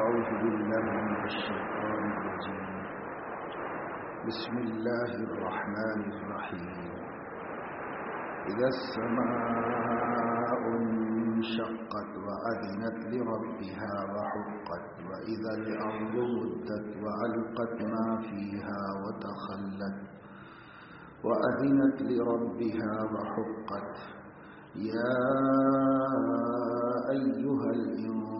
أعوذ بالله من الشيطان الرجيم. بسم الله الرحمن الرحيم. إذا السماء انشقت وأذنت لربها وحقت وإذا الأرض مدت وألقت ما فيها وتخلت وأذنت لربها وحقت. يا أيها الإنسان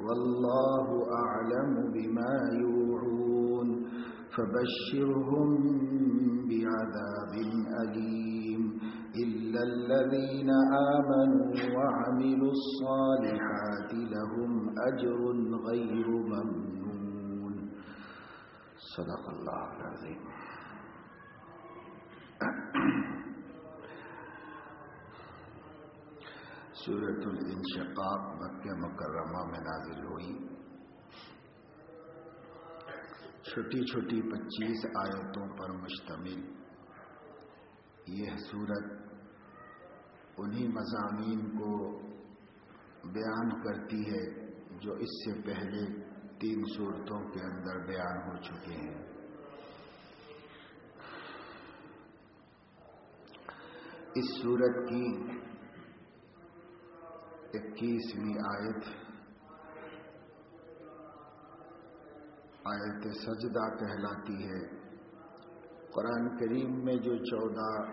والله أعلم بما يوعون فبشرهم بعذاب أليم إلا الذين آمنوا وعملوا الصالحات لهم أجر غير ممنون. صدق الله العظيم. سورة الانشقاق مکہ مکرمہ میں نازل ہوئی۔ چھوٹی چھوٹی پچیس آیتوں پر مشتمل۔ یہ صورت انہی مضامین کو بیان کرتی ہے جو اس سے پہلے تین صورتوں کے اندر بیان ہو چکے ہیں۔ اس صورت کی اکیسویں آیت۔ آیت سجدہ کہلاتی ہے۔ قرآن کریم میں جو چودہ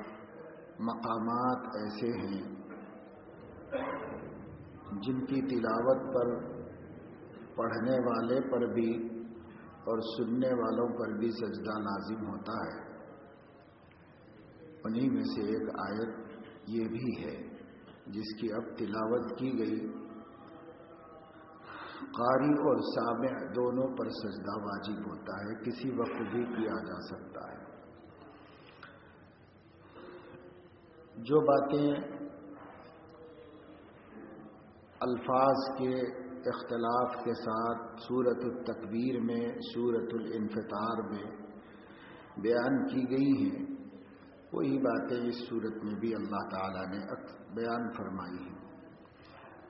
مقامات ایسے ہیں، جن کی تلاوت پر، پڑھنے والے پر بھی اور سننے والوں پر بھی سجدہ لازم ہوتا ہے۔ انہی میں سے ایک آیت یہ بھی ہے۔ جس کی اب تلاوت کی گئی۔ قاری اور سامع دونوں پر سجدہ واجب ہوتا ہے، کسی وقت بھی کیا جا سکتا ہے۔ جو باتیں الفاظ کے اختلاف کے ساتھ صورت التکبیر میں صورت الانفطار میں بیان کی گئی ہیں وہی باتیں اس صورت میں بھی اللہ تعالیٰ نے بیان فرمائی ہیں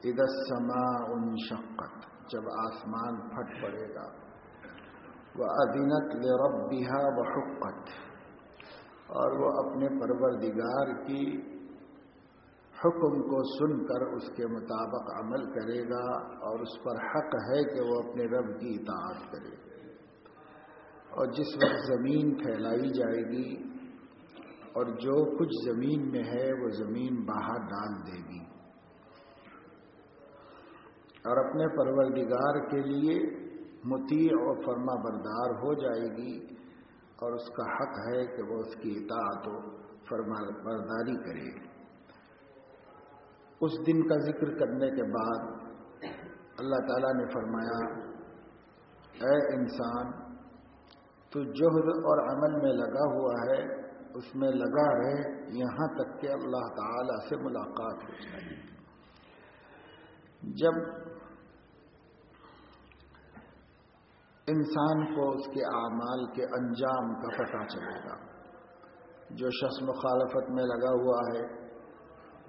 ادس سما ان شقت جب آسمان پھٹ پڑے گا وہ ادینت رب بہا و حقت اور وہ اپنے پروردگار کی حکم کو سن کر اس کے مطابق عمل کرے گا، اور اس پر حق ہے کہ وہ اپنے رب کی اطاعت کرے۔ اور جس وقت زمین پھیلائی جائے گی اور جو کچھ زمین میں ہے وہ زمین باہر ڈال دے گی۔ اور اپنے پروردگار کے لیے متی اور فرما بردار ہو جائے گی اور اس کا حق ہے کہ وہ اس کی اطاعت و فرما برداری کرے۔ اس دن کا ذکر کرنے کے بعد اللہ تعالیٰ نے فرمایا، اے انسان، تو جوہر اور عمل میں لگا ہوا ہے اس میں لگا رہے یہاں تک کہ اللہ تعالی سے ملاقات ہو جائے۔ جب انسان کو اس کے اعمال کے انجام کا پتہ چلے گا، جو شخص مخالفت میں لگا ہوا ہے،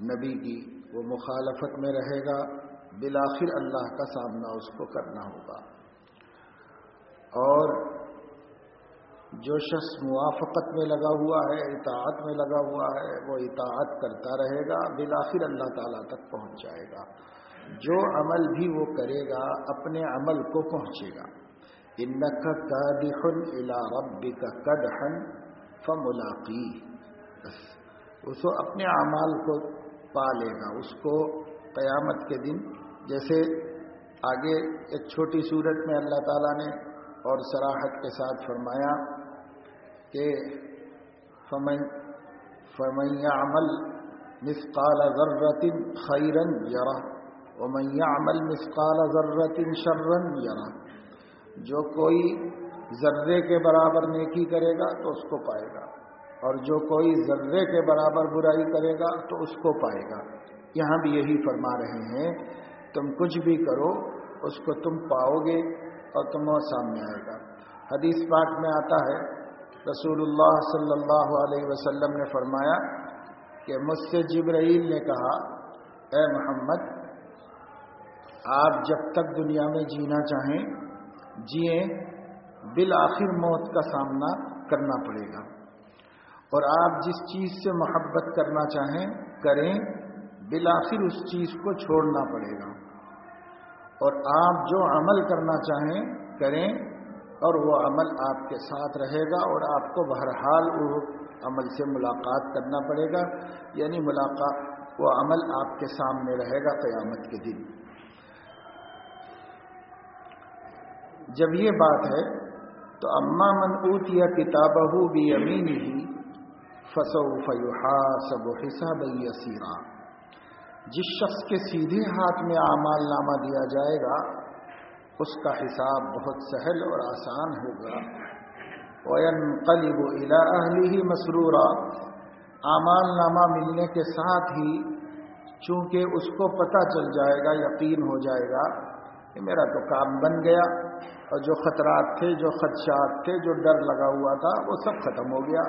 نبی کی وہ مخالفت میں رہے گا، بالآخر اللہ کا سامنا اس کو کرنا ہوگا۔ اور جو شخص موافقت میں لگا ہوا ہے، اطاعت میں لگا ہوا ہے، وہ اطاعت کرتا رہے گا، بالآخر اللہ تعالیٰ تک پہنچ جائے گا۔ جو عمل بھی وہ کرے گا، اپنے عمل کو پہنچے گا۔ ان کا دخن الا ربی کا کدہن فملاقی بس، اس کو اپنے اعمال کو پا لے گا۔ اس کو قیامت کے دن، جیسے آگے ایک چھوٹی صورت میں اللہ تعالیٰ نے اور سراحت کے ساتھ فرمایا کہ فمن فمن يعمل مثقال ذرة خيرا يرى ومن يعمل مثقال ذرة شرا يرى جو کوئی ذرے کے برابر نیکی کرے گا تو اس کو پائے گا، اور جو کوئی ذرے کے برابر برائی کرے گا تو اس کو پائے گا۔ یہاں بھی یہی فرما رہے ہیں، تم کچھ بھی کرو، اس کو تم پاؤ گے۔ اور تمہیں سامنے آئے گا۔ حدیث پاک میں آتا ہے، رسول اللہ صلی اللہ علیہ وسلم نے فرمایا کہ مجھ سے جبرائیل نے کہا، اے محمد، آپ جب تک دنیا میں جینا چاہیں، جئیں، بالآخر موت کا سامنا کرنا پڑے گا۔ اور آپ جس چیز سے محبت کرنا چاہیں، کریں، بالآخر اس چیز کو چھوڑنا پڑے گا۔ اور آپ جو عمل کرنا چاہیں کریں اور وہ عمل آپ کے ساتھ رہے گا اور آپ کو بہرحال وہ عمل سے ملاقات کرنا پڑے گا یعنی ملاقات، وہ عمل آپ کے سامنے رہے گا قیامت کے دن۔ جب یہ بات ہے، تو اما من اوتیا کتاب بھی امین ہی فسو فیوحا سب و حساب یسیرا۔ جس شخص کے سیدھے ہاتھ میں اعمال نامہ دیا جائے گا، اس کا حساب بہت سہل اور آسان ہوگا۔ وین قلیب الا اہلی ہی مسرورہ اعمال نامہ ملنے کے ساتھ ہی چونکہ اس کو پتہ چل جائے گا، یقین ہو جائے گا کہ میرا تو کام بن گیا۔ اور جو خطرات تھے، جو خدشات تھے، جو ڈر لگا ہوا تھا، وہ سب ختم ہو گیا۔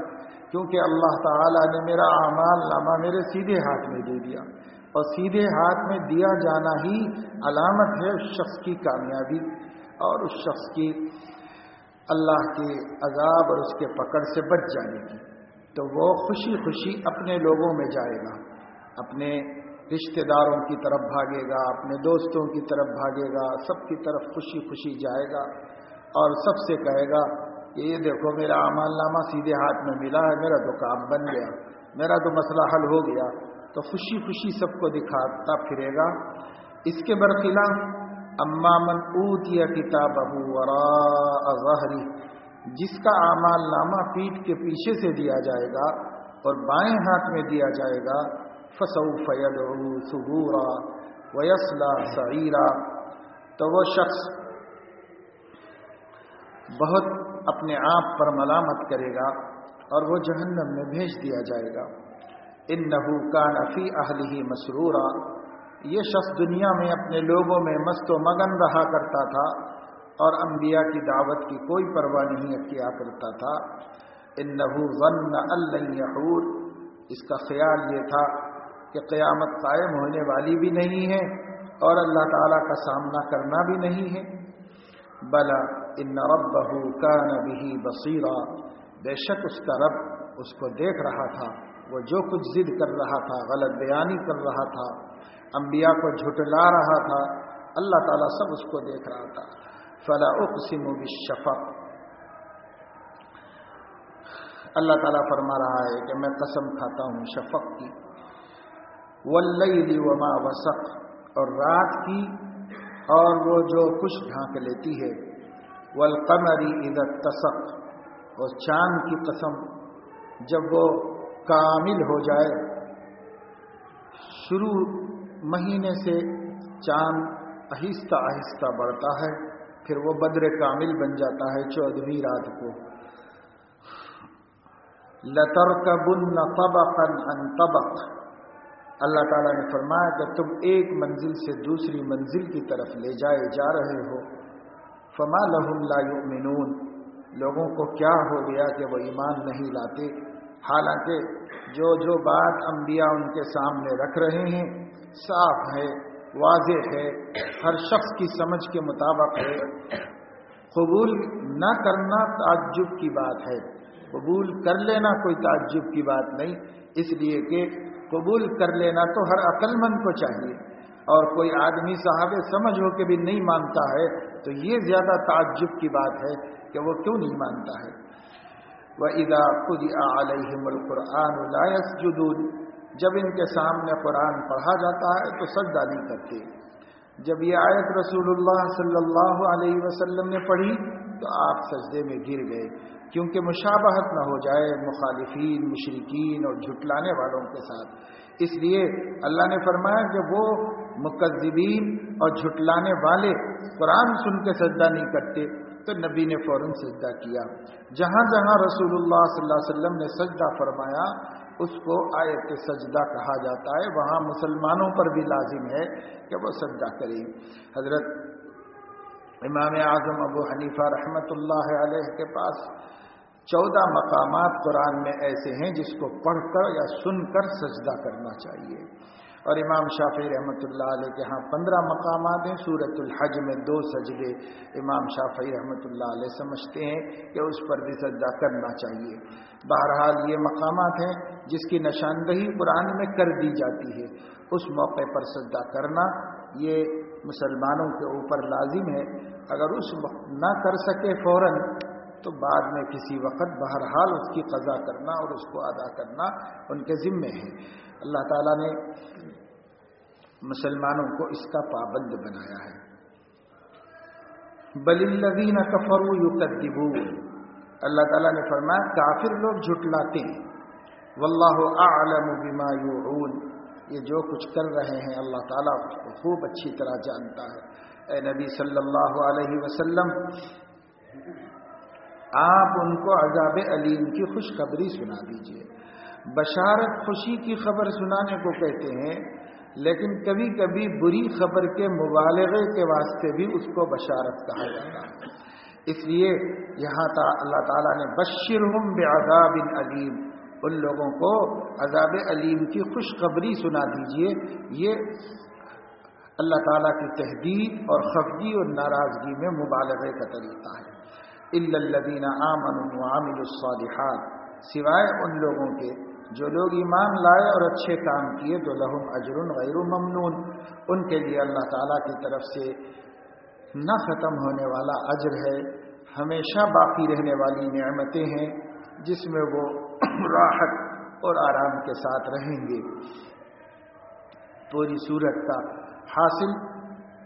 کیونکہ اللہ تعالی نے میرا اعمال نامہ میرے سیدھے ہاتھ میں دے دیا۔ اور سیدھے ہاتھ میں دیا جانا ہی علامت ہے اس شخص کی کامیابی اور اس شخص کی اللہ کے عذاب اور اس کے پکڑ سے بچ جانے کی۔ تو وہ خوشی خوشی اپنے لوگوں میں جائے گا، اپنے رشتہ داروں کی طرف بھاگے گا، اپنے دوستوں کی طرف بھاگے گا، سب کی طرف خوشی خوشی جائے گا۔ اور سب سے کہے گا کہ یہ دیکھو میرا امان نامہ سیدھے ہاتھ میں ملا ہے، میرا تو کام بن گیا، میرا تو مسئلہ حل ہو گیا۔ تو خوشی خوشی سب کو دکھاتا پھرے گا۔ اس کے برخلاف، اما من اوت یا کتاب ظہری، جس کا اعمال نامہ پیٹ کے پیچھے سے دیا جائے گا اور بائیں ہاتھ میں دیا جائے گا فسو فید سبورا ویسلا سعیرا۔ تو وہ شخص بہت اپنے آپ پر ملامت کرے گا اور وہ جہنم میں بھیج دیا جائے گا۔ ان نحو کا نفی اہل ہی مسرورا۔ یہ شخص دنیا میں اپنے لوگوں میں مست و مگن رہا کرتا تھا اور انبیاء کی دعوت کی کوئی پرواہ نہیں کیا کرتا تھا۔ ان نحو غن الحور اس کا خیال یہ تھا کہ قیامت قائم ہونے والی بھی نہیں ہے اور اللہ تعالیٰ کا سامنا کرنا بھی نہیں ہے۔ بلا ان رب بہو کا نبی بصیرہ بے شک اس کا رب اس کو دیکھ رہا تھا۔ وہ جو کچھ ضد کر رہا تھا، غلط بیانی کر رہا تھا، انبیاء کو جھٹلا رہا تھا، اللہ تعالیٰ سب اس کو دیکھ رہا تھا۔ فلا اقسم بالشفق۔ اللہ تعالیٰ فرما رہا ہے کہ میں قسم کھاتا ہوں شفق کی۔ واللیل وما وسق۔ اور رات کی اور وہ جو کچھ ڈھانک لیتی ہے۔ والقمری اذا اتسق۔ اور چاند کی قسم۔ جب وہ کامل ہو جائے۔ شروع مہینے سے چاند آہستہ آہستہ بڑھتا ہے، پھر وہ بدر کامل بن جاتا ہے چودہویں رات کو۔ لطر کا بن ان طبق۔ اللہ تعالیٰ نے فرمایا کہ تم ایک منزل سے دوسری منزل کی طرف لے جائے جا رہے ہو۔ فما لہم لا یؤمنون لوگوں کو کیا ہو گیا کہ وہ ایمان نہیں لاتے؟ حالانکہ جو جو بات انبیاء ان کے سامنے رکھ رہے ہیں، صاف ہے، واضح ہے، ہر شخص کی سمجھ کے مطابق ہے، قبول نہ کرنا تعجب کی بات ہے۔ قبول کر لینا کوئی تعجب کی بات نہیں، اس لیے کہ قبول کر لینا تو ہر عقل مند کو چاہیے۔ اور کوئی آدمی صاحب سمجھ ہو کے بھی نہیں مانتا ہے، تو یہ زیادہ تعجب کی بات ہے کہ وہ کیوں نہیں مانتا ہے۔ وہ ادا خود علیہم القرآن جدول جب ان کے سامنے قرآن پڑھا جاتا ہے تو سجدہ نہیں کرتے۔ جب یہ آیت رسول اللہ صلی اللہ علیہ وسلم نے پڑھی تو آپ سجدے میں گر گئے۔ کیونکہ مشابہت نہ ہو جائے مخالفین مشرقین اور جھٹلانے والوں کے ساتھ۔ اس لیے اللہ نے فرمایا کہ وہ مقدبین اور جھٹلانے والے قرآن سن کے سجدہ نہیں کرتے۔ تو نبی نے فوراً سجدہ کیا۔ جہاں جہاں رسول اللہ صلی اللہ علیہ وسلم نے سجدہ فرمایا، اس کو آیت سجدہ کہا جاتا ہے۔ وہاں مسلمانوں پر بھی لازم ہے کہ وہ سجدہ کریں۔ حضرت امام اعظم ابو حنیفہ رحمۃ اللہ علیہ کے پاس چودہ مقامات قرآن میں ایسے ہیں جس کو پڑھ کر یا سن کر سجدہ کرنا چاہیے۔ اور امام شافی رحمۃ اللہ علیہ کے ہاں پندرہ مقامات ہیں سورت الحج میں دو سجدے امام شافی رحمۃ اللہ علیہ سمجھتے ہیں کہ اس پر بھی سجدہ کرنا چاہیے۔ بہرحال یہ مقامات ہیں جس کی نشاندہی قرآن میں کر دی جاتی ہے۔ اس موقع پر سجدہ کرنا یہ مسلمانوں کے اوپر لازم ہے۔ اگر اس وقت نہ کر سکے فوراً تو بعد میں کسی وقت بہرحال اس کی قضا کرنا اور اس کو ادا کرنا ان کے ذمے ہے۔ اللہ تعالیٰ نے مسلمانوں کو اس کا پابند بنایا ہے۔ بل الذین کفروا یکذبون۔ اللہ تعالیٰ نے فرمایا، کافر لوگ جھٹلاتے ہیں۔ واللہ اعلم بما یوعون۔ یہ جو کچھ کر رہے ہیں، اللہ تعالیٰ اس کو خوب اچھی طرح جانتا ہے۔ اے نبی صلی اللہ علیہ وسلم آپ ان کو عذاب علیم کی خوشخبری سنا دیجیے۔ بشارت خوشی کی خبر سنانے کو کہتے ہیں، لیکن کبھی کبھی بری خبر کے مبالغے کے واسطے بھی اس کو بشارت کہا جاتا ہے۔ اس لیے یہاں تا اللہ تعالیٰ نے بشر ہوں بے علیم، ان لوگوں کو عذاب علیم کی خوشخبری سنا دیجیے۔ یہ اللہ تعالیٰ کی تحدید اور خفگی اور ناراضگی میں مبالغے کا طریقہ ہے۔ الدین آمن عامل الصالحات سوائے ان لوگوں کے جو لوگ ایمان لائے اور اچھے کام کیے تو لہم اجر غیر ممنون۔ ان کے لیے اللہ تعالیٰ کی طرف سے نہ ختم ہونے والا اجر ہے۔ ہمیشہ باقی رہنے والی نعمتیں ہیں جس میں وہ راحت اور آرام کے ساتھ رہیں گے۔ پوری صورت کا حاصل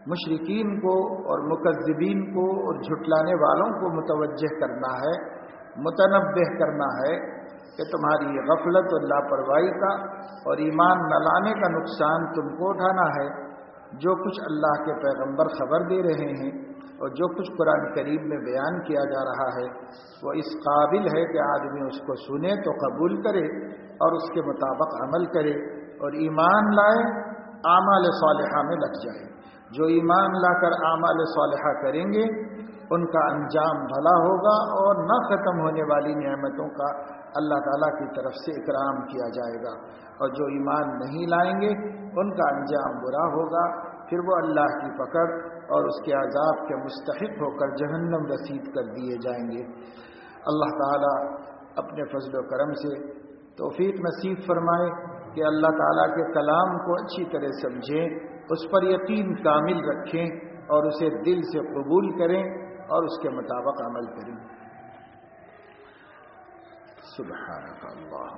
مشرقین کو اور مقذبین کو اور جھٹلانے والوں کو متوجہ کرنا ہے متنبع کرنا ہے کہ تمہاری غفلت اور لاپرواہی کا اور ایمان نہ لانے کا نقصان تم کو اٹھانا ہے۔ جو کچھ اللہ کے پیغمبر خبر دے رہے ہیں اور جو کچھ قرآن قریب میں بیان کیا جا رہا ہے، وہ اس قابل ہے کہ آدمی اس کو سنے تو قبول کرے اور اس کے مطابق عمل کرے اور ایمان لائے، اعمال صالحہ میں لگ جائے۔ جو ایمان لا کر اعمال صالحہ کریں گے، ان کا انجام بھلا ہوگا اور نہ ختم ہونے والی نعمتوں کا اللہ تعالیٰ کی طرف سے اکرام کیا جائے گا۔ اور جو ایمان نہیں لائیں گے، ان کا انجام برا ہوگا۔ پھر وہ اللہ کی پکڑ اور اس کے عذاب کے مستحق ہو کر جہنم رسید کر دیے جائیں گے۔ اللہ تعالیٰ اپنے فضل و کرم سے توفیق نصیب فرمائے۔ کہ اللہ تعالیٰ کے کلام کو اچھی طرح سمجھیں، اس پر یقین کامل رکھیں اور اسے دل سے قبول کریں اور اس کے مطابق عمل کریں۔ سبحانک اللہ